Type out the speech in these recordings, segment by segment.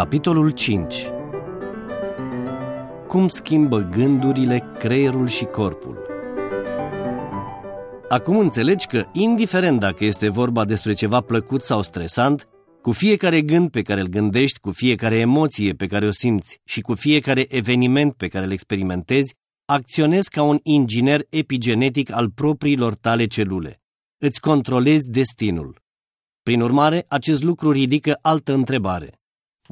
Capitolul 5 Cum schimbă gândurile creierul și corpul? Acum înțelegi că, indiferent dacă este vorba despre ceva plăcut sau stresant, cu fiecare gând pe care îl gândești, cu fiecare emoție pe care o simți și cu fiecare eveniment pe care îl experimentezi, acționezi ca un inginer epigenetic al propriilor tale celule. Îți controlezi destinul. Prin urmare, acest lucru ridică altă întrebare.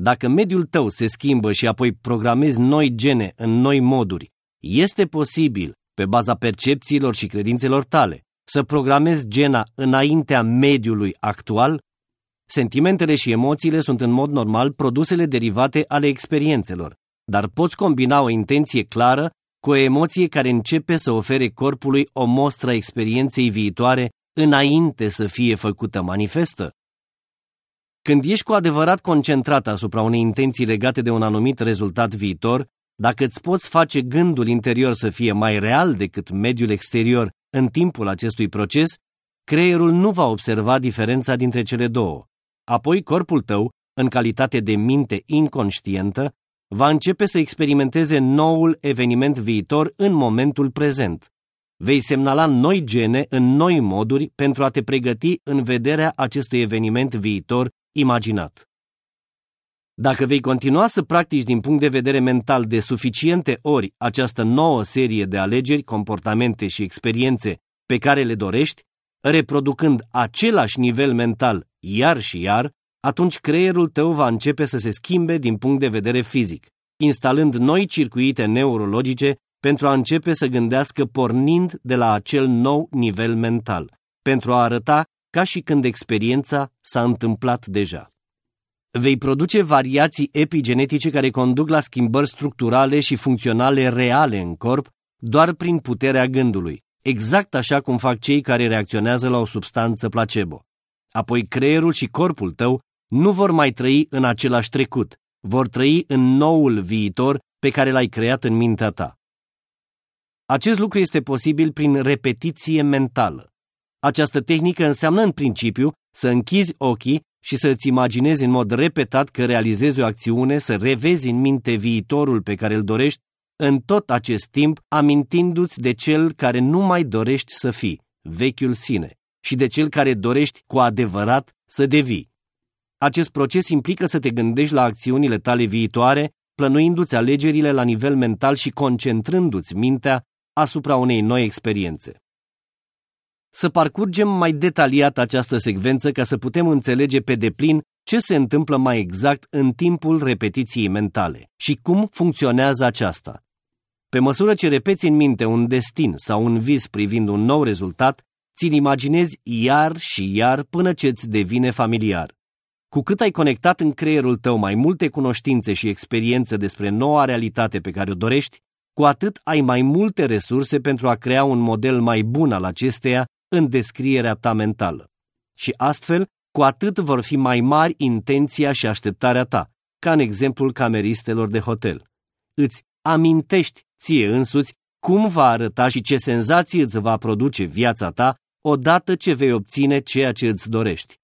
Dacă mediul tău se schimbă și apoi programezi noi gene în noi moduri, este posibil, pe baza percepțiilor și credințelor tale, să programezi gena înaintea mediului actual? Sentimentele și emoțiile sunt în mod normal produsele derivate ale experiențelor, dar poți combina o intenție clară cu o emoție care începe să ofere corpului o mostră a experienței viitoare înainte să fie făcută manifestă? Când ești cu adevărat concentrat asupra unei intenții legate de un anumit rezultat viitor, dacă îți poți face gândul interior să fie mai real decât mediul exterior în timpul acestui proces, creierul nu va observa diferența dintre cele două. Apoi corpul tău, în calitate de minte inconștientă, va începe să experimenteze noul eveniment viitor în momentul prezent. Vei semnala noi gene în noi moduri pentru a te pregăti în vederea acestui eveniment viitor imaginat. Dacă vei continua să practici din punct de vedere mental de suficiente ori această nouă serie de alegeri, comportamente și experiențe pe care le dorești, reproducând același nivel mental iar și iar, atunci creierul tău va începe să se schimbe din punct de vedere fizic, instalând noi circuite neurologice pentru a începe să gândească pornind de la acel nou nivel mental, pentru a arăta ca și când experiența s-a întâmplat deja. Vei produce variații epigenetice care conduc la schimbări structurale și funcționale reale în corp doar prin puterea gândului, exact așa cum fac cei care reacționează la o substanță placebo. Apoi creierul și corpul tău nu vor mai trăi în același trecut, vor trăi în noul viitor pe care l-ai creat în mintea ta. Acest lucru este posibil prin repetiție mentală. Această tehnică înseamnă în principiu să închizi ochii și să îți imaginezi în mod repetat că realizezi o acțiune, să revezi în minte viitorul pe care îl dorești, în tot acest timp amintindu-ți de cel care nu mai dorești să fii, vechiul sine, și de cel care dorești cu adevărat să devii. Acest proces implică să te gândești la acțiunile tale viitoare, plănuindu-ți alegerile la nivel mental și concentrându-ți mintea asupra unei noi experiențe. Să parcurgem mai detaliat această secvență ca să putem înțelege pe deplin ce se întâmplă mai exact în timpul repetiției mentale și cum funcționează aceasta. Pe măsură ce repeți în minte un destin sau un vis privind un nou rezultat, ți-l imaginezi iar și iar până ce îți devine familiar. Cu cât ai conectat în creierul tău mai multe cunoștințe și experiențe despre noua realitate pe care o dorești, cu atât ai mai multe resurse pentru a crea un model mai bun al acesteia în descrierea ta mentală. Și astfel, cu atât vor fi mai mari intenția și așteptarea ta, ca în exemplul cameristelor de hotel. Îți amintești ție însuți cum va arăta și ce senzații îți va produce viața ta odată ce vei obține ceea ce îți dorești.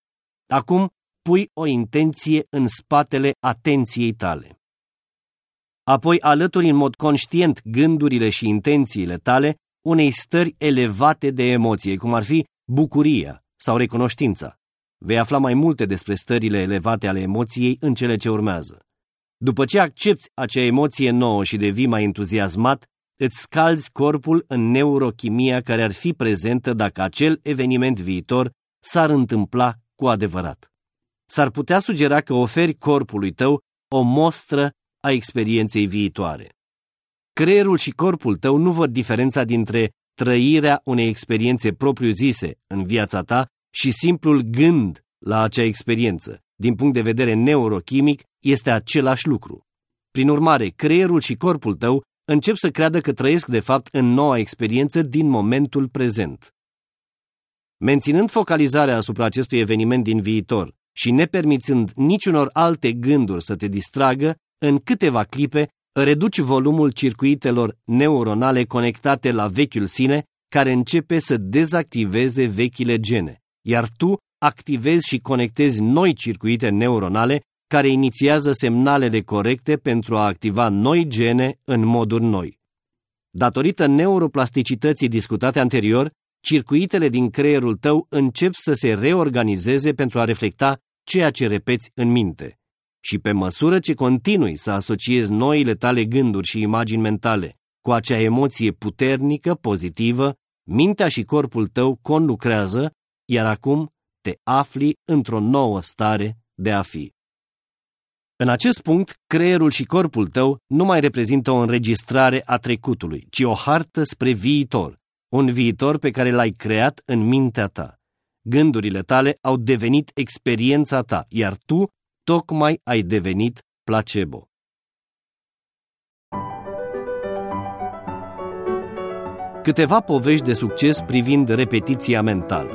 Acum pui o intenție în spatele atenției tale. Apoi alături în mod conștient gândurile și intențiile tale unei stări elevate de emoție, cum ar fi bucuria sau recunoștința. Vei afla mai multe despre stările elevate ale emoției în cele ce urmează. După ce accepti acea emoție nouă și devii mai entuziasmat, îți scalzi corpul în neurochimia care ar fi prezentă dacă acel eveniment viitor s-ar întâmpla cu adevărat. S-ar putea sugera că oferi corpului tău o mostră a experienței viitoare. Creierul și corpul tău nu văd diferența dintre trăirea unei experiențe propriu-zise în viața ta și simplul gând la acea experiență. Din punct de vedere neurochimic, este același lucru. Prin urmare, creierul și corpul tău încep să creadă că trăiesc de fapt în noua experiență din momentul prezent. Menținând focalizarea asupra acestui eveniment din viitor și nepermițând niciunor alte gânduri să te distragă, în câteva clipe reduci volumul circuitelor neuronale conectate la vechiul sine, care începe să dezactiveze vechile gene, iar tu activezi și conectezi noi circuite neuronale care inițiază semnalele corecte pentru a activa noi gene în moduri noi. Datorită neuroplasticității discutate anterior, circuitele din creierul tău încep să se reorganizeze pentru a reflecta ceea ce repeți în minte. Și pe măsură ce continui să asociezi noile tale gânduri și imagini mentale cu acea emoție puternică, pozitivă, mintea și corpul tău conlucrează, iar acum te afli într-o nouă stare de a fi. În acest punct, creierul și corpul tău nu mai reprezintă o înregistrare a trecutului, ci o hartă spre viitor, un viitor pe care l-ai creat în mintea ta. Gândurile tale au devenit experiența ta, iar tu tocmai ai devenit placebo. Câteva povești de succes privind repetiția mentală.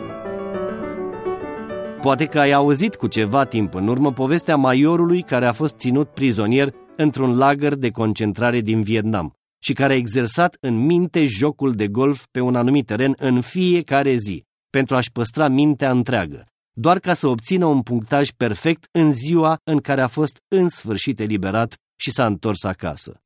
Poate că ai auzit cu ceva timp în urmă povestea maiorului care a fost ținut prizonier într-un lagăr de concentrare din Vietnam și care a exersat în minte jocul de golf pe un anumit teren în fiecare zi, pentru a-și păstra mintea întreagă, doar ca să obțină un punctaj perfect în ziua în care a fost în sfârșit eliberat și s-a întors acasă.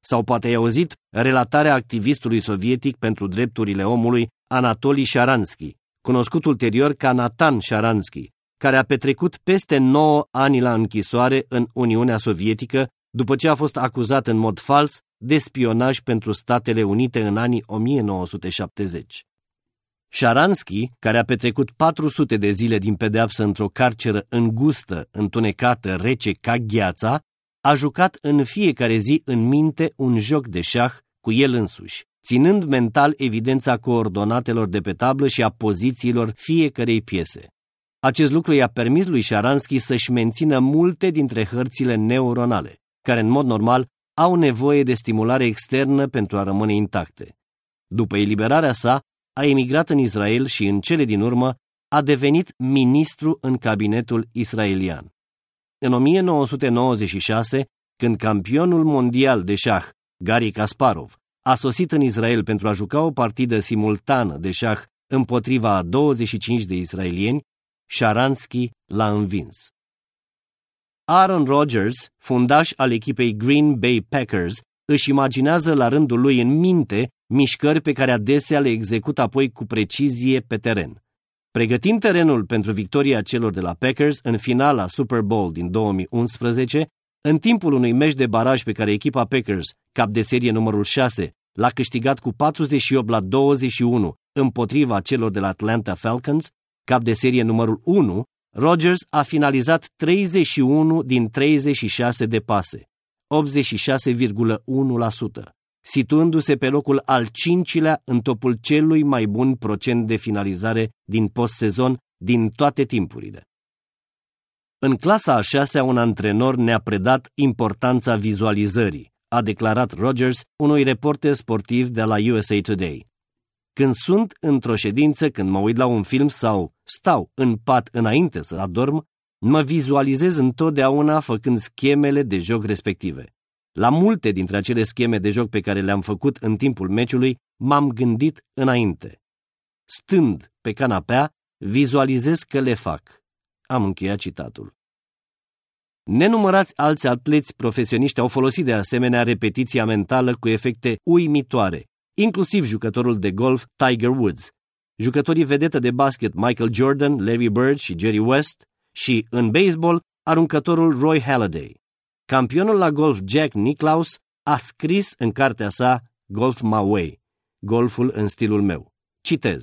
Sau poate ai auzit relatarea activistului sovietic pentru drepturile omului Anatoli Sharansky, cunoscut ulterior ca Nathan Sharansky, care a petrecut peste 9 ani la închisoare în Uniunea Sovietică după ce a fost acuzat în mod fals de spionaj pentru Statele Unite în anii 1970. Sharansky, care a petrecut 400 de zile din pedeapsă într-o carceră îngustă, întunecată, rece ca gheața, a jucat în fiecare zi în minte un joc de șah cu el însuși, ținând mental evidența coordonatelor de pe tablă și a pozițiilor fiecărei piese. Acest lucru i-a permis lui Sharansky să-și mențină multe dintre hărțile neuronale, care în mod normal au nevoie de stimulare externă pentru a rămâne intacte. După eliberarea sa, a emigrat în Israel și în cele din urmă a devenit ministru în cabinetul israelian. În 1996, când campionul mondial de șah, Gary Kasparov, a sosit în Israel pentru a juca o partidă simultană de șah împotriva a 25 de israelieni, Sharansky l-a învins. Aaron Rodgers, fundaș al echipei Green Bay Packers, își imaginează la rândul lui în minte mișcări pe care adesea le execută apoi cu precizie pe teren. Pregătind terenul pentru victoria celor de la Packers în finala Super Bowl din 2011, în timpul unui meci de baraj pe care echipa Packers, cap de serie numărul 6, l-a câștigat cu 48 la 21 împotriva celor de la Atlanta Falcons, cap de serie numărul 1, Rodgers a finalizat 31 din 36 de pase, 86,1%, situându-se pe locul al cincilea în topul celui mai bun procent de finalizare din post-sezon din toate timpurile. În clasa a șasea, un antrenor ne-a predat importanța vizualizării, a declarat Rogers unui reporter sportiv de la USA Today. Când sunt într-o ședință, când mă uit la un film sau stau în pat înainte să adorm, mă vizualizez întotdeauna făcând schemele de joc respective. La multe dintre acele scheme de joc pe care le-am făcut în timpul meciului, m-am gândit înainte. Stând pe canapea, vizualizez că le fac. Am încheiat citatul. Nenumărați alți atleți profesioniști au folosit de asemenea repetiția mentală cu efecte uimitoare, inclusiv jucătorul de golf Tiger Woods, jucătorii vedetă de basket Michael Jordan, Larry Bird și Jerry West și, în baseball, aruncătorul Roy Halladay. Campionul la golf Jack Nicklaus a scris în cartea sa Golf My Way, golful în stilul meu. Citez.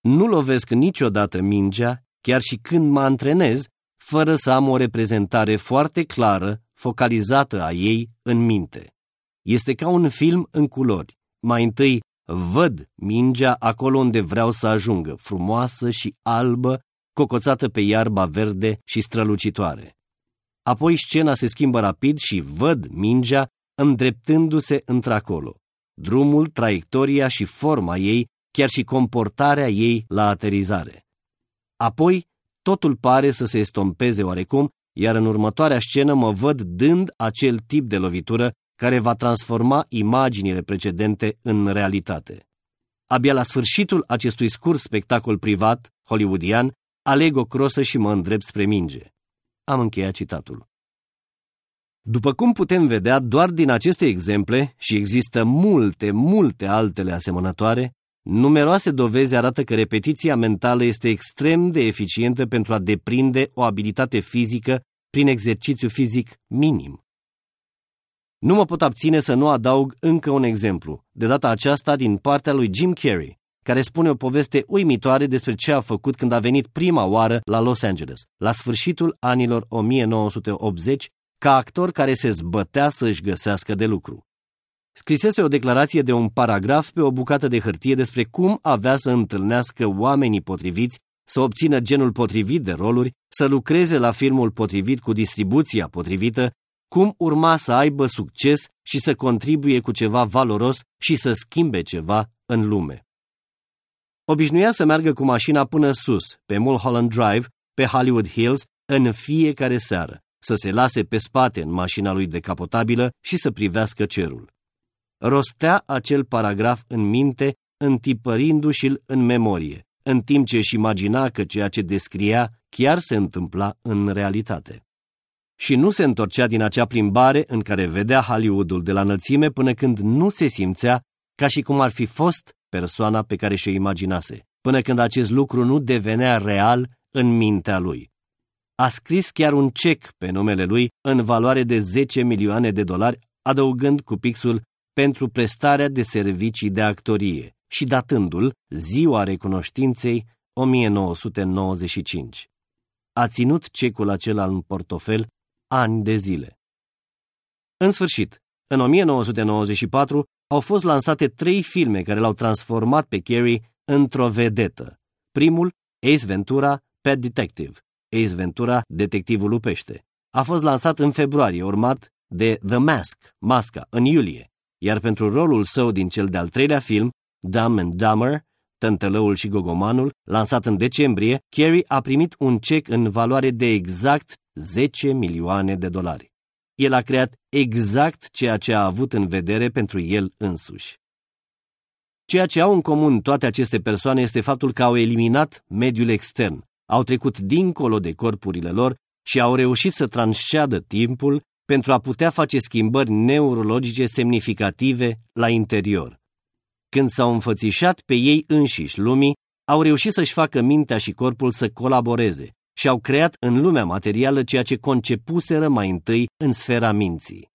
Nu lovesc niciodată mingea, chiar și când mă antrenez, fără să am o reprezentare foarte clară, focalizată a ei în minte. Este ca un film în culori. Mai întâi văd mingea acolo unde vreau să ajungă, frumoasă și albă, cocoțată pe iarba verde și strălucitoare. Apoi scena se schimbă rapid și văd mingea îndreptându-se într-acolo. Drumul, traiectoria și forma ei, chiar și comportarea ei la aterizare. Apoi, totul pare să se estompeze oarecum, iar în următoarea scenă mă văd dând acel tip de lovitură care va transforma imaginile precedente în realitate. Abia la sfârșitul acestui scurt spectacol privat, hollywoodian, aleg o crosă și mă îndrept spre minge. Am încheiat citatul. După cum putem vedea doar din aceste exemple, și există multe, multe altele asemănătoare, numeroase dovezi arată că repetiția mentală este extrem de eficientă pentru a deprinde o abilitate fizică prin exercițiu fizic minim. Nu mă pot abține să nu adaug încă un exemplu, de data aceasta din partea lui Jim Carrey, care spune o poveste uimitoare despre ce a făcut când a venit prima oară la Los Angeles, la sfârșitul anilor 1980, ca actor care se zbătea să-și găsească de lucru. Scrisese o declarație de un paragraf pe o bucată de hârtie despre cum avea să întâlnească oamenii potriviți, să obțină genul potrivit de roluri, să lucreze la filmul potrivit cu distribuția potrivită, cum urma să aibă succes și să contribuie cu ceva valoros și să schimbe ceva în lume. Obișnuia să meargă cu mașina până sus, pe Mulholland Drive, pe Hollywood Hills, în fiecare seară, să se lase pe spate în mașina lui decapotabilă și să privească cerul. Rostea acel paragraf în minte, întipărindu-și-l în memorie, în timp ce își imagina că ceea ce descria chiar se întâmpla în realitate. Și nu se întorcea din acea plimbare în care vedea Hollywoodul de la înălțime până când nu se simțea ca și cum ar fi fost persoana pe care și-o imaginase, până când acest lucru nu devenea real în mintea lui. A scris chiar un cec pe numele lui în valoare de 10 milioane de dolari, adăugând cu pixul pentru prestarea de servicii de actorie și datându-l Ziua Recunoștinței 1995. A ținut cecul acela în portofel ani de zile. În sfârșit, în 1994 au fost lansate trei filme care l-au transformat pe Carey într-o vedetă. Primul, Ace Ventura, Pet Detective, Ace Ventura, Detectivul Lupește. A fost lansat în februarie, urmat de The Mask, Masca, în iulie, iar pentru rolul său din cel de-al treilea film, Dumb and Dumber, Tântălăul și Gogomanul, lansat în decembrie, Carey a primit un cec în valoare de exact 10 milioane de dolari. El a creat exact ceea ce a avut în vedere pentru el însuși. Ceea ce au în comun toate aceste persoane este faptul că au eliminat mediul extern, au trecut dincolo de corpurile lor și au reușit să transceadă timpul pentru a putea face schimbări neurologice semnificative la interior. Când s-au înfățișat pe ei înșiși lumii, au reușit să-și facă mintea și corpul să colaboreze și au creat în lumea materială ceea ce concepuseră mai întâi în sfera minții.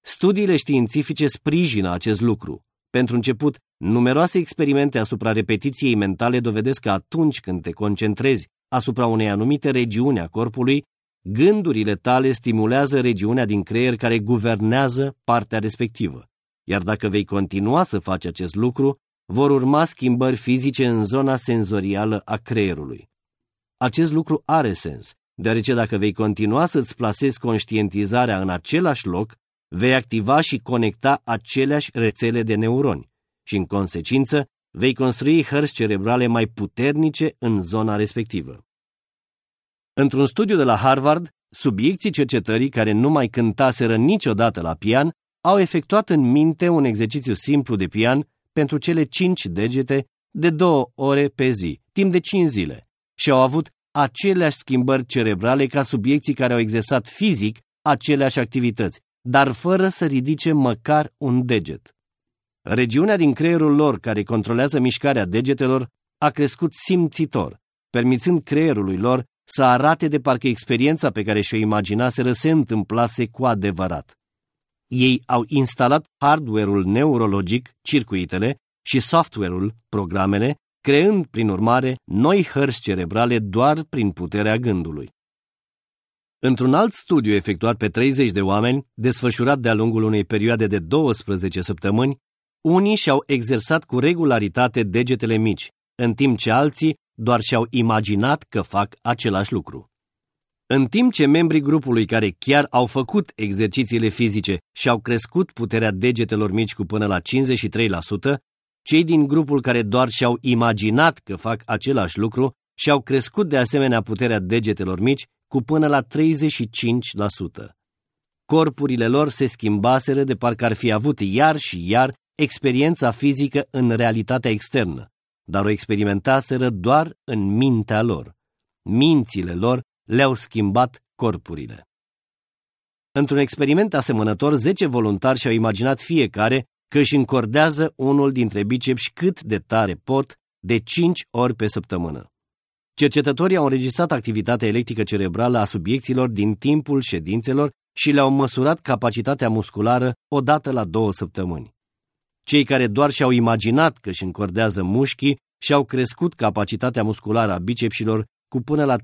Studiile științifice sprijină acest lucru. Pentru început, numeroase experimente asupra repetiției mentale dovedesc că atunci când te concentrezi asupra unei anumite regiuni a corpului, gândurile tale stimulează regiunea din creier care guvernează partea respectivă. Iar dacă vei continua să faci acest lucru, vor urma schimbări fizice în zona senzorială a creierului. Acest lucru are sens, deoarece dacă vei continua să-ți plasezi conștientizarea în același loc, vei activa și conecta aceleași rețele de neuroni și, în consecință, vei construi hărți cerebrale mai puternice în zona respectivă. Într-un studiu de la Harvard, subiecții cercetării care nu mai cântaseră niciodată la pian au efectuat în minte un exercițiu simplu de pian pentru cele cinci degete de două ore pe zi, timp de cinci zile, și au avut aceleași schimbări cerebrale ca subiecții care au exersat fizic aceleași activități, dar fără să ridice măcar un deget. Regiunea din creierul lor care controlează mișcarea degetelor a crescut simțitor, permițând creierului lor să arate de parcă experiența pe care și-o imaginaseră se întâmplase cu adevărat. Ei au instalat hardware-ul neurologic, circuitele, și software-ul, programele, creând, prin urmare, noi hărți cerebrale doar prin puterea gândului. Într-un alt studiu efectuat pe 30 de oameni, desfășurat de-a lungul unei perioade de 12 săptămâni, unii și-au exersat cu regularitate degetele mici, în timp ce alții doar și-au imaginat că fac același lucru. În timp ce membrii grupului care chiar au făcut exercițiile fizice și-au crescut puterea degetelor mici cu până la 53%, cei din grupul care doar și-au imaginat că fac același lucru și-au crescut de asemenea puterea degetelor mici cu până la 35%. Corpurile lor se schimbaseră de parcă ar fi avut iar și iar experiența fizică în realitatea externă, dar o experimentaseră doar în mintea lor. Mințile lor le-au schimbat corpurile. Într-un experiment asemănător, 10 voluntari și-au imaginat fiecare că își încordează unul dintre bicepsi cât de tare pot, de 5 ori pe săptămână. Cercetătorii au înregistrat activitatea electrică cerebrală a subiecților din timpul ședințelor și le-au măsurat capacitatea musculară odată la două săptămâni. Cei care doar și-au imaginat că își încordează mușchii și-au crescut capacitatea musculară a bicepsilor cu până la 13,5%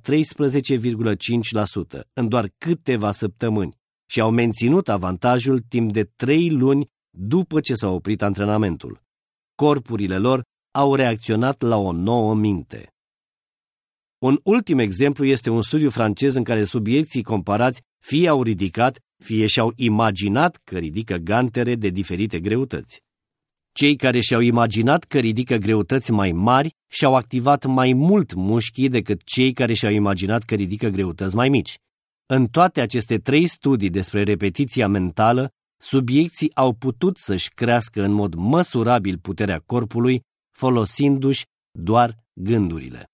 în doar câteva săptămâni și au menținut avantajul timp de trei luni după ce s-a oprit antrenamentul. Corpurile lor au reacționat la o nouă minte. Un ultim exemplu este un studiu francez în care subiecții comparați fie au ridicat, fie și-au imaginat că ridică gantere de diferite greutăți. Cei care și-au imaginat că ridică greutăți mai mari și-au activat mai mult mușchii decât cei care și-au imaginat că ridică greutăți mai mici. În toate aceste trei studii despre repetiția mentală, subiecții au putut să-și crească în mod măsurabil puterea corpului, folosindu-și doar gândurile.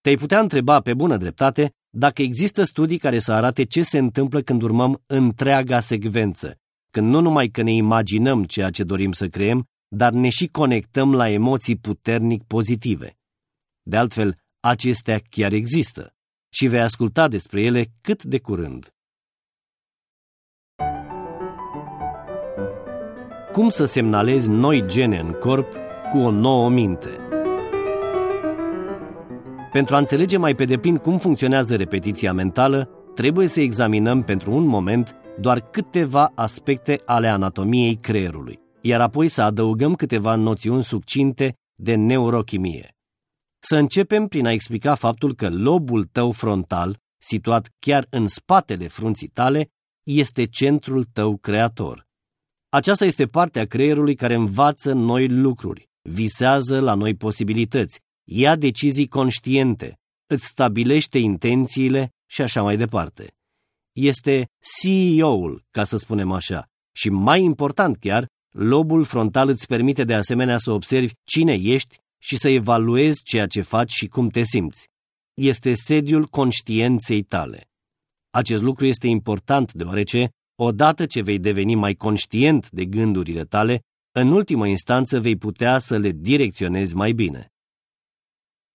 Te-ai putea întreba pe bună dreptate dacă există studii care să arate ce se întâmplă când urmăm întreaga secvență, când nu numai că ne imaginăm ceea ce dorim să creăm, dar ne și conectăm la emoții puternic pozitive. De altfel, acestea chiar există și vei asculta despre ele cât de curând. Cum să semnalezi noi gene în corp cu o nouă minte? Pentru a înțelege mai pe deplin cum funcționează repetiția mentală, trebuie să examinăm pentru un moment doar câteva aspecte ale anatomiei creierului, iar apoi să adăugăm câteva noțiuni succinte de neurochimie. Să începem prin a explica faptul că lobul tău frontal, situat chiar în spatele frunții tale, este centrul tău creator. Aceasta este partea creierului care învață noi lucruri, visează la noi posibilități, ia decizii conștiente, îți stabilește intențiile și așa mai departe. Este CEO-ul, ca să spunem așa, și mai important chiar, lobul frontal îți permite de asemenea să observi cine ești și să evaluezi ceea ce faci și cum te simți. Este sediul conștienței tale. Acest lucru este important deoarece, odată ce vei deveni mai conștient de gândurile tale, în ultimă instanță vei putea să le direcționezi mai bine.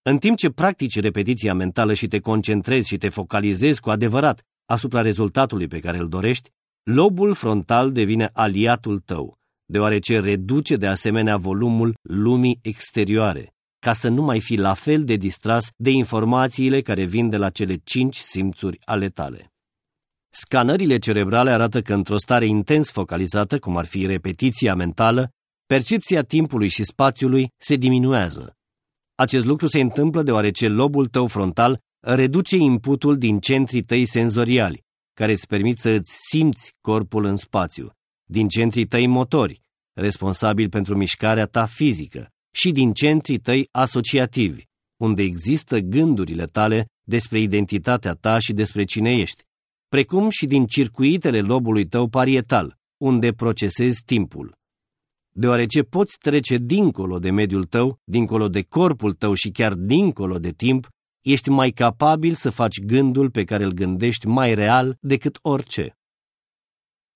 În timp ce practici repetiția mentală și te concentrezi și te focalizezi cu adevărat asupra rezultatului pe care îl dorești, lobul frontal devine aliatul tău, deoarece reduce de asemenea volumul lumii exterioare, ca să nu mai fii la fel de distras de informațiile care vin de la cele cinci simțuri ale tale. Scanările cerebrale arată că într-o stare intens focalizată, cum ar fi repetiția mentală, percepția timpului și spațiului se diminuează, acest lucru se întâmplă deoarece lobul tău frontal reduce inputul din centrii tăi senzoriali, care îți permit să îți simți corpul în spațiu, din centrii tăi motori, responsabili pentru mișcarea ta fizică, și din centrii tăi asociativi, unde există gândurile tale despre identitatea ta și despre cine ești, precum și din circuitele lobului tău parietal, unde procesezi timpul deoarece poți trece dincolo de mediul tău, dincolo de corpul tău și chiar dincolo de timp, ești mai capabil să faci gândul pe care îl gândești mai real decât orice.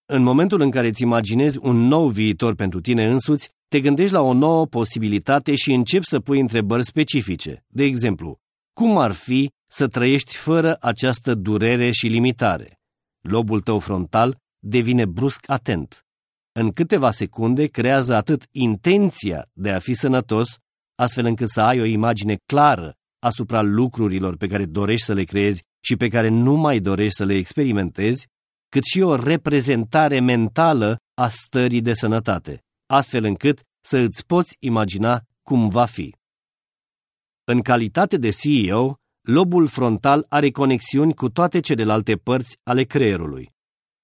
În momentul în care îți imaginezi un nou viitor pentru tine însuți, te gândești la o nouă posibilitate și începi să pui întrebări specifice. De exemplu, cum ar fi să trăiești fără această durere și limitare? Lobul tău frontal devine brusc atent în câteva secunde creează atât intenția de a fi sănătos, astfel încât să ai o imagine clară asupra lucrurilor pe care dorești să le creezi și pe care nu mai dorești să le experimentezi, cât și o reprezentare mentală a stării de sănătate, astfel încât să îți poți imagina cum va fi. În calitate de CEO, lobul frontal are conexiuni cu toate celelalte părți ale creierului.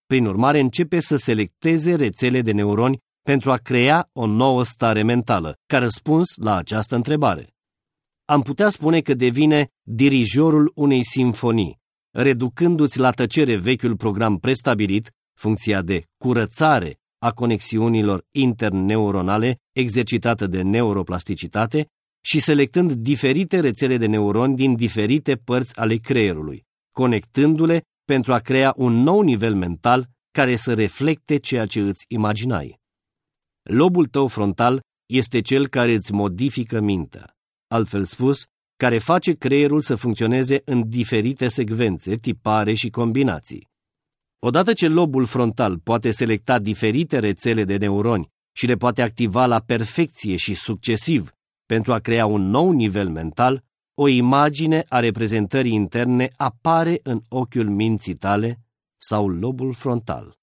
Prin urmare, începe să selecteze rețele de neuroni pentru a crea o nouă stare mentală, ca răspuns la această întrebare. Am putea spune că devine dirijorul unei simfonii, reducându-ți la tăcere vechiul program prestabilit, funcția de curățare a conexiunilor interneuronale exercitată de neuroplasticitate și selectând diferite rețele de neuroni din diferite părți ale creierului, conectându-le pentru a crea un nou nivel mental care să reflecte ceea ce îți imaginai. Lobul tău frontal este cel care îți modifică mintea. Altfel spus, care face creierul să funcționeze în diferite secvențe, tipare și combinații. Odată ce lobul frontal poate selecta diferite rețele de neuroni și le poate activa la perfecție și succesiv pentru a crea un nou nivel mental, o imagine a reprezentării interne apare în ochiul minții tale sau lobul frontal.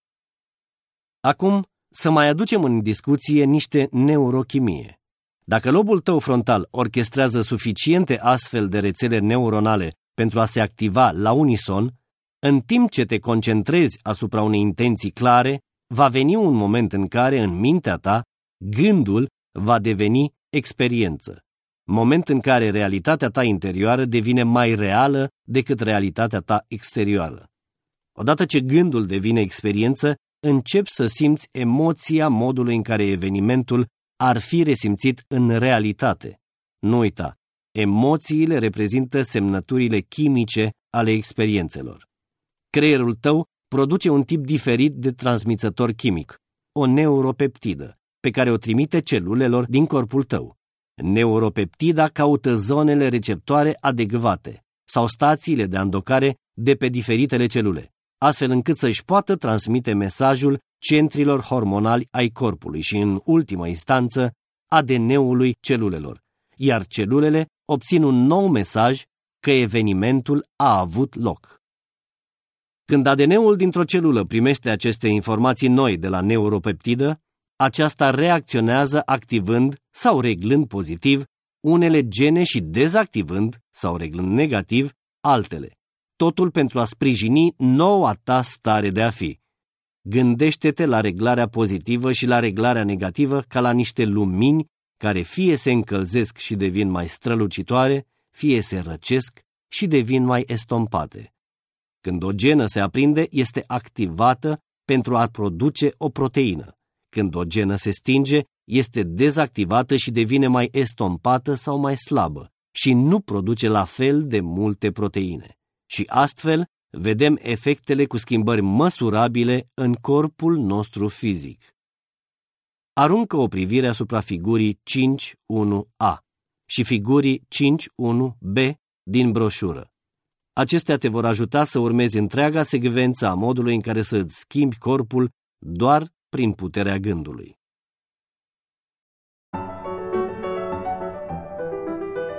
Acum, să mai aducem în discuție niște neurochimie. Dacă lobul tău frontal orchestrează suficiente astfel de rețele neuronale pentru a se activa la unison, în timp ce te concentrezi asupra unei intenții clare, va veni un moment în care, în mintea ta, gândul va deveni experiență. Moment în care realitatea ta interioară devine mai reală decât realitatea ta exterioară. Odată ce gândul devine experiență, începi să simți emoția modului în care evenimentul ar fi resimțit în realitate. Nu uita, emoțiile reprezintă semnăturile chimice ale experiențelor. Creierul tău produce un tip diferit de transmițător chimic, o neuropeptidă, pe care o trimite celulelor din corpul tău. Neuropeptida caută zonele receptoare adecvate sau stațiile de andocare de pe diferitele celule, astfel încât să-și poată transmite mesajul centrilor hormonali ai corpului și, în ultima instanță, ADN-ului celulelor, iar celulele obțin un nou mesaj că evenimentul a avut loc. Când ADN-ul dintr-o celulă primește aceste informații noi de la neuropeptidă, aceasta reacționează activând sau reglând pozitiv unele gene și dezactivând sau reglând negativ altele. Totul pentru a sprijini noua ta stare de a fi. Gândește-te la reglarea pozitivă și la reglarea negativă ca la niște lumini care fie se încălzesc și devin mai strălucitoare, fie se răcesc și devin mai estompate. Când o genă se aprinde, este activată pentru a produce o proteină. Când o genă se stinge, este dezactivată și devine mai estompată sau mai slabă și nu produce la fel de multe proteine. Și astfel vedem efectele cu schimbări măsurabile în corpul nostru fizic. Aruncă o privire asupra figurii 5.1a și figurii 5.1b din broșură. Acestea te vor ajuta să urmezi întreaga secvență a modului în care să îți schimbi corpul doar prin puterea gândului.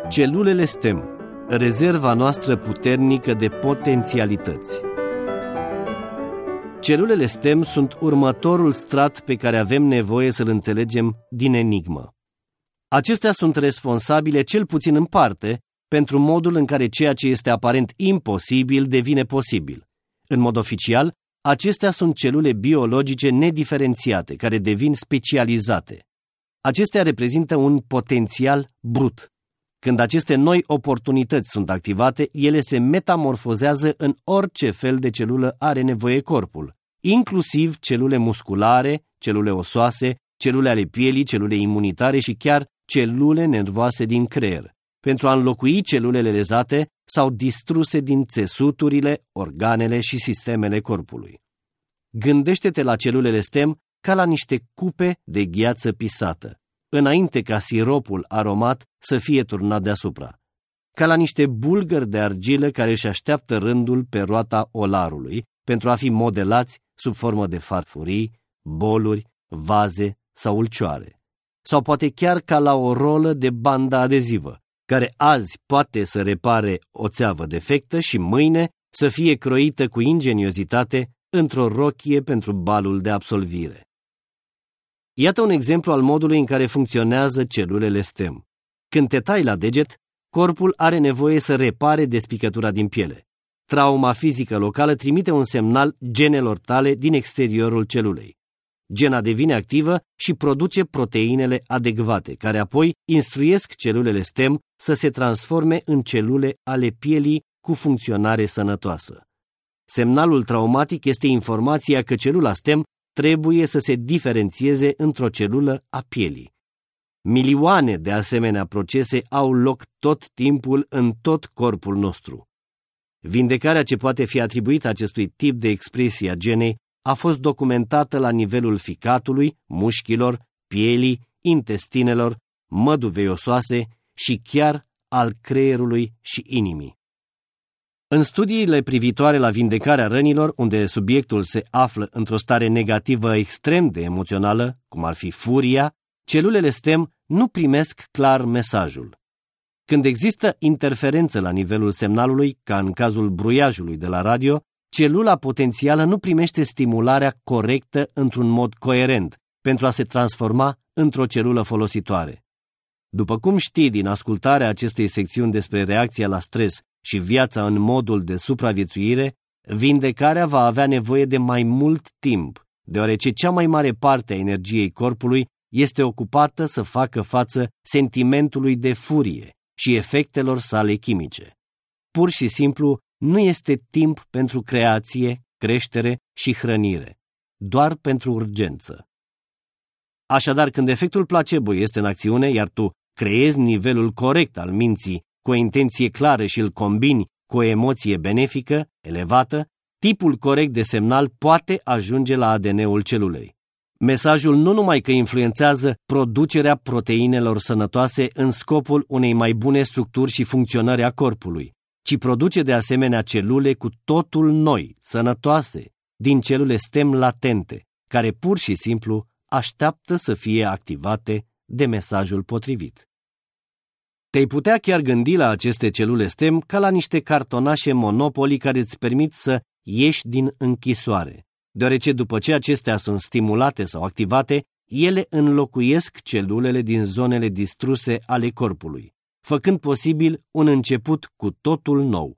Celulele STEM, rezerva noastră puternică de potențialități. Celulele STEM sunt următorul strat pe care avem nevoie să-l înțelegem din enigmă. Acestea sunt responsabile cel puțin în parte pentru modul în care ceea ce este aparent imposibil devine posibil. În mod oficial, acestea sunt celule biologice nediferențiate, care devin specializate. Acestea reprezintă un potențial brut. Când aceste noi oportunități sunt activate, ele se metamorfozează în orice fel de celulă are nevoie corpul, inclusiv celule musculare, celule osoase, celule ale pielii, celule imunitare și chiar celule nervoase din creier pentru a înlocui celulele lezate sau distruse din țesuturile, organele și sistemele corpului. Gândește-te la celulele stem ca la niște cupe de gheață pisată, înainte ca siropul aromat să fie turnat deasupra, ca la niște bulgări de argilă care își așteaptă rândul pe roata olarului pentru a fi modelați sub formă de farfurii, boluri, vaze sau ulcioare. Sau poate chiar ca la o rolă de bandă adezivă, care azi poate să repare o țeavă defectă și mâine să fie croită cu ingeniozitate într-o rochie pentru balul de absolvire. Iată un exemplu al modului în care funcționează celulele STEM. Când te tai la deget, corpul are nevoie să repare despicătura din piele. Trauma fizică locală trimite un semnal genelor tale din exteriorul celulei. Gena devine activă și produce proteinele adecvate, care apoi instruiesc celulele STEM să se transforme în celule ale pielii cu funcționare sănătoasă. Semnalul traumatic este informația că celula STEM trebuie să se diferențieze într-o celulă a pielii. Milioane de asemenea procese au loc tot timpul în tot corpul nostru. Vindecarea ce poate fi atribuită acestui tip de expresie a genei a fost documentată la nivelul ficatului, mușchilor, pielii, intestinelor, măduvei osoase și chiar al creierului și inimii. În studiile privitoare la vindecarea rănilor, unde subiectul se află într-o stare negativă extrem de emoțională, cum ar fi furia, celulele STEM nu primesc clar mesajul. Când există interferență la nivelul semnalului, ca în cazul bruiajului de la radio, celula potențială nu primește stimularea corectă într-un mod coerent pentru a se transforma într-o celulă folositoare. După cum știi din ascultarea acestei secțiuni despre reacția la stres și viața în modul de supraviețuire, vindecarea va avea nevoie de mai mult timp, deoarece cea mai mare parte a energiei corpului este ocupată să facă față sentimentului de furie și efectelor sale chimice. Pur și simplu, nu este timp pentru creație, creștere și hrănire, doar pentru urgență. Așadar, când efectul placebo este în acțiune, iar tu creezi nivelul corect al minții cu o intenție clară și îl combini cu o emoție benefică, elevată, tipul corect de semnal poate ajunge la ADN-ul celulei. Mesajul nu numai că influențează producerea proteinelor sănătoase în scopul unei mai bune structuri și funcționări a corpului, ci produce de asemenea celule cu totul noi, sănătoase, din celule stem latente, care pur și simplu așteaptă să fie activate de mesajul potrivit. Te-ai putea chiar gândi la aceste celule STEM ca la niște cartonașe monopoli care îți permit să ieși din închisoare, deoarece după ce acestea sunt stimulate sau activate, ele înlocuiesc celulele din zonele distruse ale corpului, făcând posibil un început cu totul nou.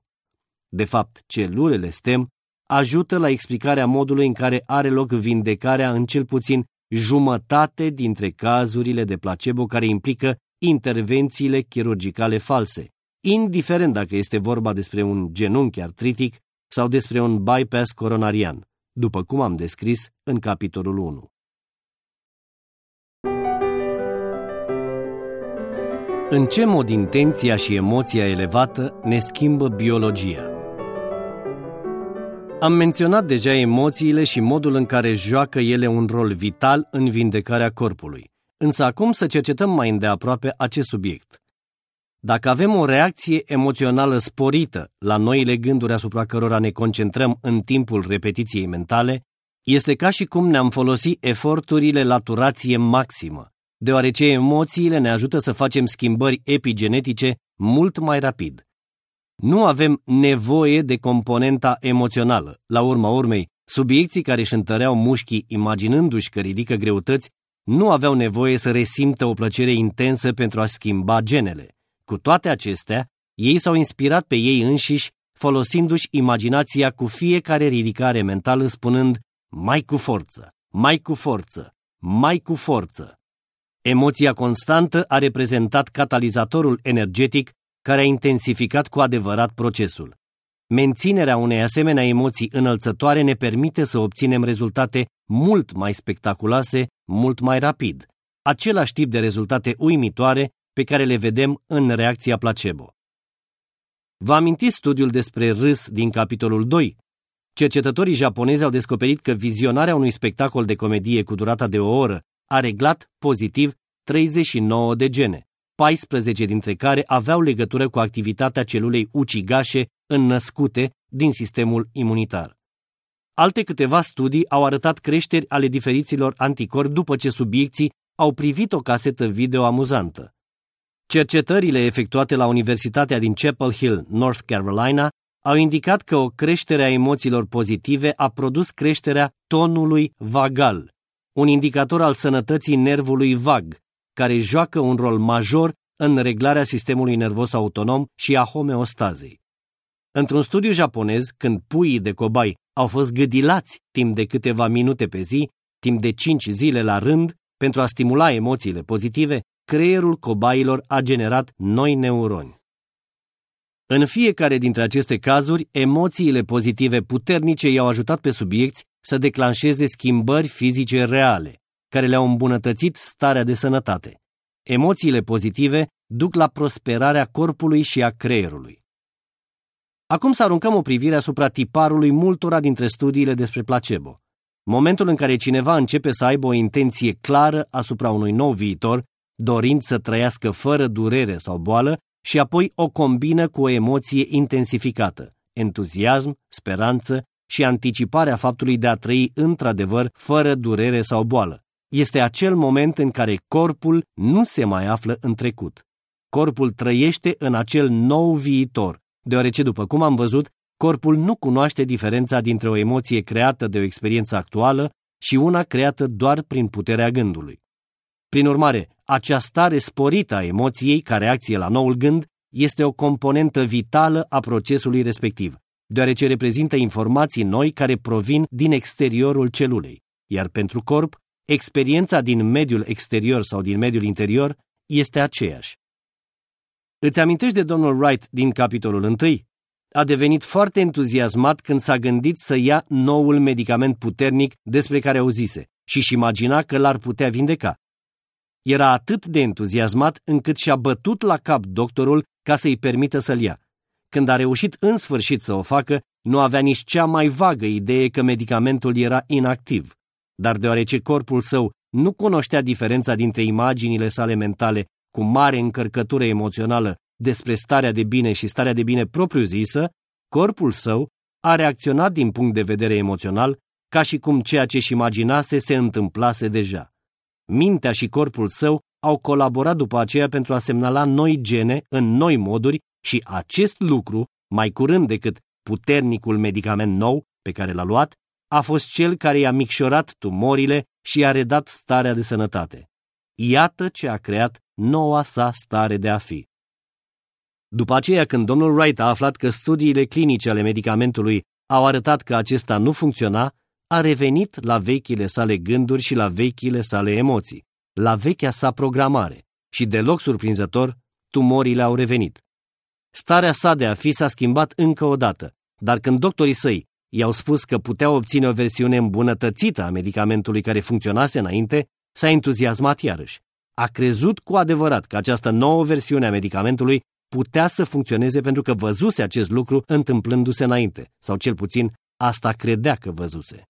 De fapt, celulele STEM ajută la explicarea modului în care are loc vindecarea în cel puțin jumătate dintre cazurile de placebo care implică intervențiile chirurgicale false, indiferent dacă este vorba despre un genunchi artritic sau despre un bypass coronarian, după cum am descris în capitolul 1. În ce mod intenția și emoția elevată ne schimbă biologia? Am menționat deja emoțiile și modul în care joacă ele un rol vital în vindecarea corpului. Însă acum să cercetăm mai îndeaproape acest subiect. Dacă avem o reacție emoțională sporită la noile gânduri asupra cărora ne concentrăm în timpul repetiției mentale, este ca și cum ne-am folosit eforturile la turație maximă, deoarece emoțiile ne ajută să facem schimbări epigenetice mult mai rapid. Nu avem nevoie de componenta emoțională. La urma urmei, subiecții care își întăreau mușchii imaginându-și că ridică greutăți nu aveau nevoie să resimtă o plăcere intensă pentru a schimba genele. Cu toate acestea, ei s-au inspirat pe ei înșiși, folosindu-și imaginația cu fiecare ridicare mentală, spunând mai cu forță, mai cu forță, mai cu forță. Emoția constantă a reprezentat catalizatorul energetic care a intensificat cu adevărat procesul. Menținerea unei asemenea emoții înălțătoare ne permite să obținem rezultate mult mai spectaculoase, mult mai rapid. Același tip de rezultate uimitoare pe care le vedem în reacția placebo. Vă amintiți studiul despre râs din capitolul 2? Cercetătorii japonezi au descoperit că vizionarea unui spectacol de comedie cu durata de o oră a reglat pozitiv 39 de gene, 14 dintre care aveau legătură cu activitatea celulei ucigașe înnăscute din sistemul imunitar. Alte câteva studii au arătat creșteri ale diferiților anticorpi după ce subiecții au privit o casetă video amuzantă. Cercetările efectuate la Universitatea din Chapel Hill, North Carolina, au indicat că o creștere a emoțiilor pozitive a produs creșterea tonului vagal, un indicator al sănătății nervului vag, care joacă un rol major în reglarea sistemului nervos autonom și a homeostazei. Într-un studiu japonez, când puii de cobai au fost gâdilați timp de câteva minute pe zi, timp de 5 zile la rând, pentru a stimula emoțiile pozitive, creierul cobailor a generat noi neuroni. În fiecare dintre aceste cazuri, emoțiile pozitive puternice i-au ajutat pe subiecți să declanșeze schimbări fizice reale, care le-au îmbunătățit starea de sănătate. Emoțiile pozitive duc la prosperarea corpului și a creierului. Acum să aruncăm o privire asupra tiparului multora dintre studiile despre placebo. Momentul în care cineva începe să aibă o intenție clară asupra unui nou viitor, dorind să trăiască fără durere sau boală, și apoi o combină cu o emoție intensificată, entuziasm, speranță și anticiparea faptului de a trăi într-adevăr fără durere sau boală. Este acel moment în care corpul nu se mai află în trecut. Corpul trăiește în acel nou viitor, deoarece, după cum am văzut, corpul nu cunoaște diferența dintre o emoție creată de o experiență actuală și una creată doar prin puterea gândului. Prin urmare, acea stare sporită a emoției ca reacție la noul gând este o componentă vitală a procesului respectiv, deoarece reprezintă informații noi care provin din exteriorul celulei, iar pentru corp, experiența din mediul exterior sau din mediul interior este aceeași. Îți amintești de domnul Wright din capitolul 1? A devenit foarte entuziasmat când s-a gândit să ia noul medicament puternic despre care auzise și își imagina că l-ar putea vindeca. Era atât de entuziasmat încât și-a bătut la cap doctorul ca să-i permită să-l ia. Când a reușit în sfârșit să o facă, nu avea nici cea mai vagă idee că medicamentul era inactiv. Dar deoarece corpul său nu cunoștea diferența dintre imaginile sale mentale cu mare încărcătură emoțională despre starea de bine și starea de bine propriu-zisă, corpul său a reacționat din punct de vedere emoțional ca și cum ceea ce-și imaginase se întâmplase deja. Mintea și corpul său au colaborat după aceea pentru a semnala noi gene în noi moduri și acest lucru, mai curând decât puternicul medicament nou pe care l-a luat, a fost cel care i-a micșorat tumorile și i-a redat starea de sănătate. Iată ce a creat noua sa stare de a fi. După aceea, când domnul Wright a aflat că studiile clinice ale medicamentului au arătat că acesta nu funcționa, a revenit la vechile sale gânduri și la vechile sale emoții, la vechea sa programare și, deloc surprinzător, tumorile au revenit. Starea sa de a fi s-a schimbat încă o dată, dar când doctorii săi i-au spus că puteau obține o versiune îmbunătățită a medicamentului care funcționase înainte, s-a entuziasmat iarăși. A crezut cu adevărat că această nouă versiune a medicamentului putea să funcționeze pentru că văzuse acest lucru întâmplându-se înainte, sau cel puțin asta credea că văzuse.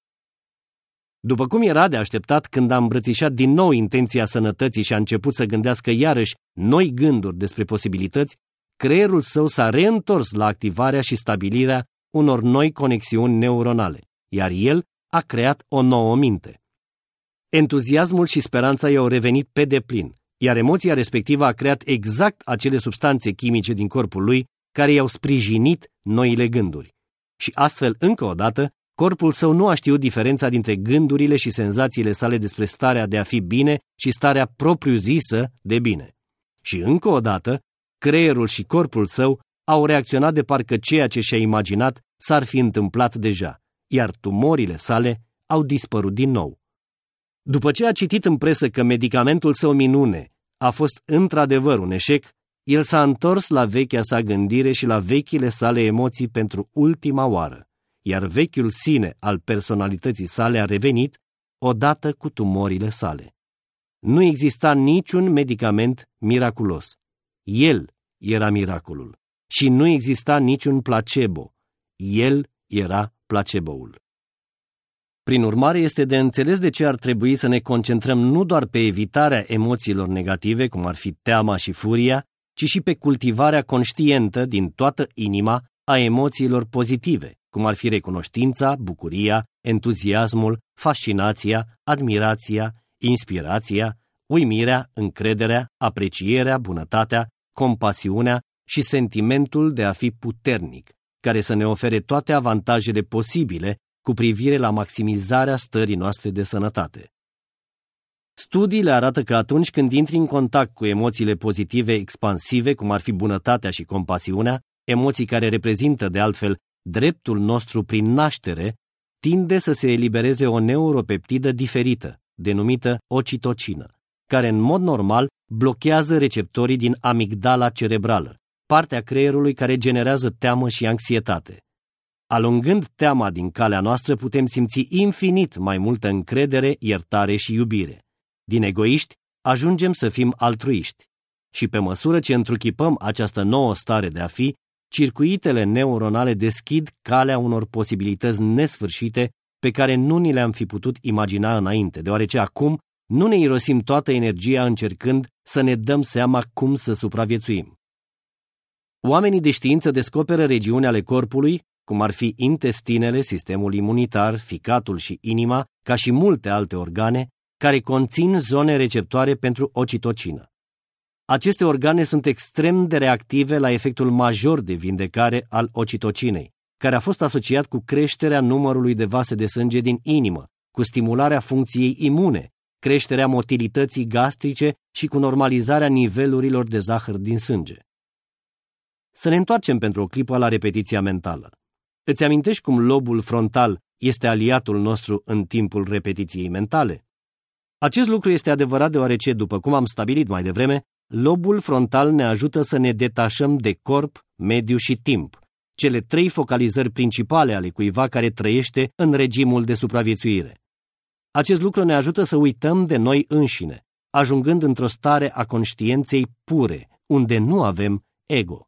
După cum era de așteptat când a îmbrățișat din nou intenția sănătății și a început să gândească iarăși noi gânduri despre posibilități, creierul său s-a reîntors la activarea și stabilirea unor noi conexiuni neuronale, iar el a creat o nouă minte. Entuziasmul și speranța i-au revenit pe deplin, iar emoția respectivă a creat exact acele substanțe chimice din corpul lui care i-au sprijinit noile gânduri. Și astfel, încă o dată, corpul său nu a știut diferența dintre gândurile și senzațiile sale despre starea de a fi bine și starea propriu-zisă de bine. Și încă o dată, creierul și corpul său au reacționat de parcă ceea ce și-a imaginat s-ar fi întâmplat deja, iar tumorile sale au dispărut din nou. După ce a citit în presă că medicamentul său minune a fost într-adevăr un eșec, el s-a întors la vechea sa gândire și la vechile sale emoții pentru ultima oară, iar vechiul sine al personalității sale a revenit odată cu tumorile sale. Nu exista niciun medicament miraculos. El era miracolul. Și nu exista niciun placebo. El era placeboul. Prin urmare, este de înțeles de ce ar trebui să ne concentrăm nu doar pe evitarea emoțiilor negative, cum ar fi teama și furia, ci și pe cultivarea conștientă din toată inima a emoțiilor pozitive, cum ar fi recunoștința, bucuria, entuziasmul, fascinația, admirația, inspirația, uimirea, încrederea, aprecierea, bunătatea, compasiunea și sentimentul de a fi puternic, care să ne ofere toate avantajele posibile cu privire la maximizarea stării noastre de sănătate. Studiile arată că atunci când intri în contact cu emoțiile pozitive expansive, cum ar fi bunătatea și compasiunea, emoții care reprezintă, de altfel, dreptul nostru prin naștere, tinde să se elibereze o neuropeptidă diferită, denumită ocitocină, care în mod normal blochează receptorii din amigdala cerebrală, partea creierului care generează teamă și anxietate. Alungând teama din calea noastră, putem simți infinit mai multă încredere, iertare și iubire. Din egoiști, ajungem să fim altruiști. Și pe măsură ce întruchipăm această nouă stare de a fi, circuitele neuronale deschid calea unor posibilități nesfârșite pe care nu ni le-am fi putut imagina înainte, deoarece acum nu ne irosim toată energia încercând să ne dăm seama cum să supraviețuim. Oamenii de știință descoperă regiuni ale corpului, cum ar fi intestinele, sistemul imunitar, ficatul și inima, ca și multe alte organe, care conțin zone receptoare pentru ocitocină. Aceste organe sunt extrem de reactive la efectul major de vindecare al ocitocinei, care a fost asociat cu creșterea numărului de vase de sânge din inimă, cu stimularea funcției imune, creșterea motilității gastrice și cu normalizarea nivelurilor de zahăr din sânge. Să ne întoarcem pentru o clipă la repetiția mentală. Îți amintești cum lobul frontal este aliatul nostru în timpul repetiției mentale? Acest lucru este adevărat deoarece, după cum am stabilit mai devreme, lobul frontal ne ajută să ne detașăm de corp, mediu și timp, cele trei focalizări principale ale cuiva care trăiește în regimul de supraviețuire. Acest lucru ne ajută să uităm de noi înșine, ajungând într-o stare a conștiinței pure, unde nu avem ego.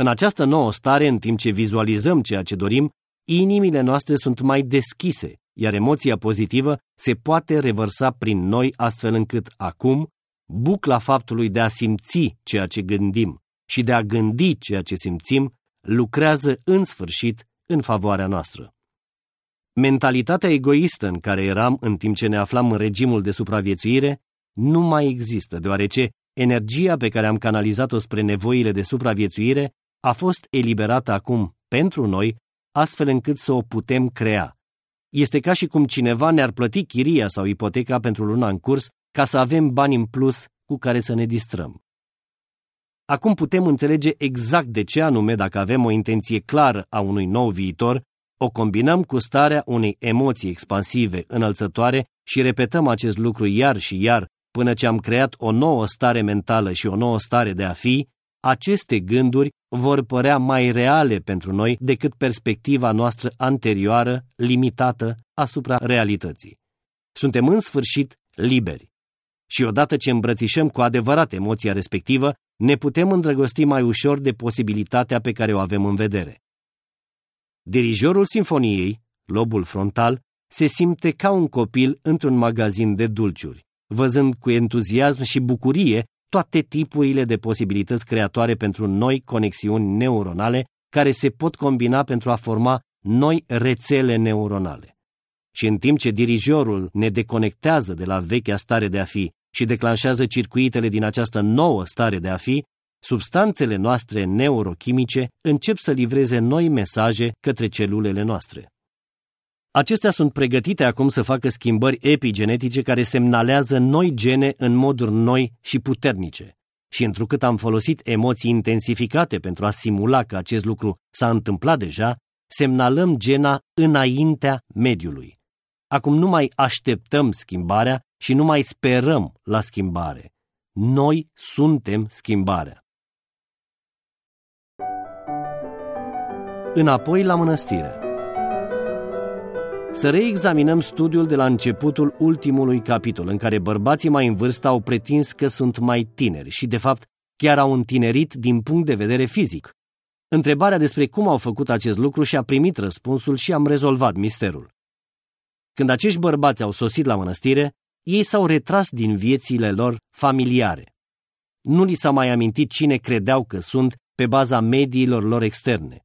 În această nouă stare, în timp ce vizualizăm ceea ce dorim, inimile noastre sunt mai deschise, iar emoția pozitivă se poate revărsa prin noi astfel încât acum bucla faptului de a simți ceea ce gândim și de a gândi ceea ce simțim lucrează în sfârșit în favoarea noastră. Mentalitatea egoistă în care eram în timp ce ne aflam în regimul de supraviețuire nu mai există, deoarece energia pe care am canalizat-o spre nevoile de supraviețuire a fost eliberată acum pentru noi, astfel încât să o putem crea. Este ca și cum cineva ne-ar plăti chiria sau ipoteca pentru luna în curs ca să avem bani în plus cu care să ne distrăm. Acum putem înțelege exact de ce anume, dacă avem o intenție clară a unui nou viitor, o combinăm cu starea unei emoții expansive, înălțătoare și repetăm acest lucru iar și iar până ce am creat o nouă stare mentală și o nouă stare de a fi, aceste gânduri vor părea mai reale pentru noi decât perspectiva noastră anterioară, limitată asupra realității. Suntem în sfârșit liberi. Și odată ce îmbrățișăm cu adevărat emoția respectivă, ne putem îndrăgosti mai ușor de posibilitatea pe care o avem în vedere. Dirijorul sinfoniei, lobul frontal, se simte ca un copil într-un magazin de dulciuri, văzând cu entuziasm și bucurie toate tipurile de posibilități creatoare pentru noi conexiuni neuronale care se pot combina pentru a forma noi rețele neuronale. Și în timp ce dirijorul ne deconectează de la vechea stare de a fi și declanșează circuitele din această nouă stare de a fi, substanțele noastre neurochimice încep să livreze noi mesaje către celulele noastre. Acestea sunt pregătite acum să facă schimbări epigenetice care semnalează noi gene în moduri noi și puternice. Și întrucât am folosit emoții intensificate pentru a simula că acest lucru s-a întâmplat deja, semnalăm gena înaintea mediului. Acum nu mai așteptăm schimbarea și nu mai sperăm la schimbare. Noi suntem schimbarea. Înapoi la mănăstire. Să reexaminăm studiul de la începutul ultimului capitol, în care bărbații mai în vârstă au pretins că sunt mai tineri și, de fapt, chiar au întinerit din punct de vedere fizic. Întrebarea despre cum au făcut acest lucru și-a primit răspunsul și am rezolvat misterul. Când acești bărbați au sosit la mănăstire, ei s-au retras din viețile lor familiare. Nu li s-a mai amintit cine credeau că sunt pe baza mediilor lor externe.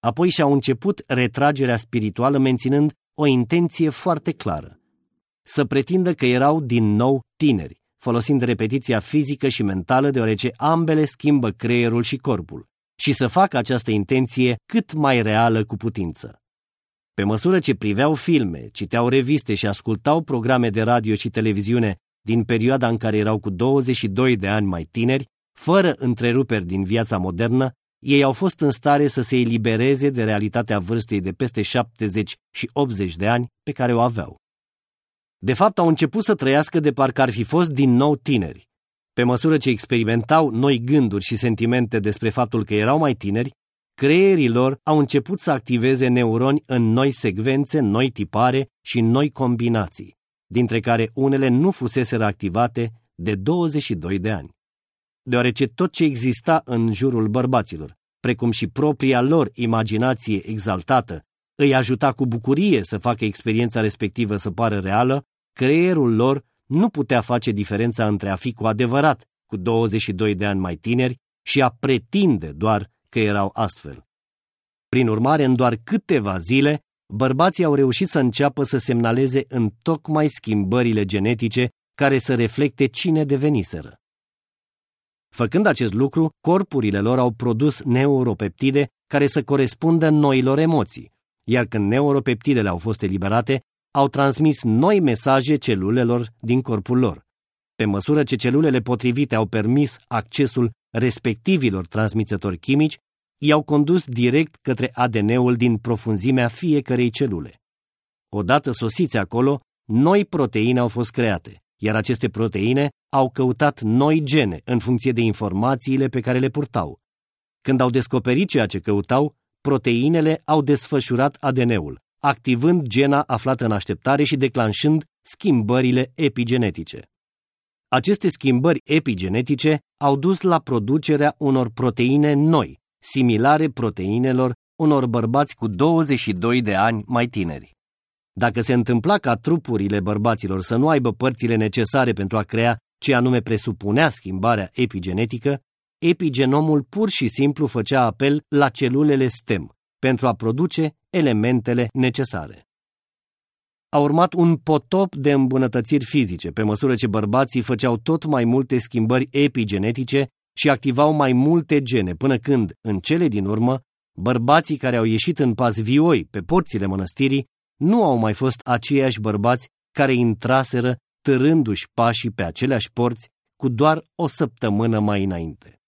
Apoi și-au început retragerea spirituală menținând o intenție foarte clară. Să pretindă că erau din nou tineri, folosind repetiția fizică și mentală deoarece ambele schimbă creierul și corpul, și să facă această intenție cât mai reală cu putință. Pe măsură ce priveau filme, citeau reviste și ascultau programe de radio și televiziune din perioada în care erau cu 22 de ani mai tineri, fără întreruperi din viața modernă, ei au fost în stare să se elibereze de realitatea vârstei de peste 70 și 80 de ani pe care o aveau. De fapt, au început să trăiască de parcă ar fi fost din nou tineri. Pe măsură ce experimentau noi gânduri și sentimente despre faptul că erau mai tineri, creierii lor au început să activeze neuroni în noi secvențe, noi tipare și noi combinații, dintre care unele nu fusese activate de 22 de ani. Deoarece tot ce exista în jurul bărbaților precum și propria lor imaginație exaltată, îi ajuta cu bucurie să facă experiența respectivă să pară reală, creierul lor nu putea face diferența între a fi cu adevărat cu 22 de ani mai tineri și a pretinde doar că erau astfel. Prin urmare, în doar câteva zile, bărbații au reușit să înceapă să semnaleze în tocmai schimbările genetice care să reflecte cine deveniseră. Făcând acest lucru, corpurile lor au produs neuropeptide care să corespundă noilor emoții, iar când neuropeptidele au fost eliberate, au transmis noi mesaje celulelor din corpul lor. Pe măsură ce celulele potrivite au permis accesul respectivilor transmițători chimici, i-au condus direct către ADN-ul din profunzimea fiecărei celule. Odată sosiți acolo, noi proteine au fost create, iar aceste proteine au căutat noi gene în funcție de informațiile pe care le purtau. Când au descoperit ceea ce căutau, proteinele au desfășurat ADN-ul, activând gena aflată în așteptare și declanșând schimbările epigenetice. Aceste schimbări epigenetice au dus la producerea unor proteine noi, similare proteinelor unor bărbați cu 22 de ani mai tineri. Dacă se întâmpla ca trupurile bărbaților să nu aibă părțile necesare pentru a crea ce anume presupunea schimbarea epigenetică, epigenomul pur și simplu făcea apel la celulele stem pentru a produce elementele necesare. A urmat un potop de îmbunătățiri fizice, pe măsură ce bărbații făceau tot mai multe schimbări epigenetice și activau mai multe gene, până când, în cele din urmă, bărbații care au ieșit în pas vioi pe porțile mănăstirii nu au mai fost aceiași bărbați care intraseră târându-și pașii pe aceleași porți cu doar o săptămână mai înainte.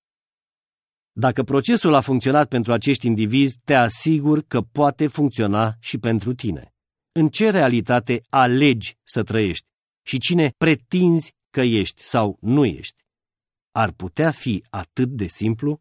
Dacă procesul a funcționat pentru acești indivizi, te asigur că poate funcționa și pentru tine. În ce realitate alegi să trăiești și cine pretinzi că ești sau nu ești? Ar putea fi atât de simplu?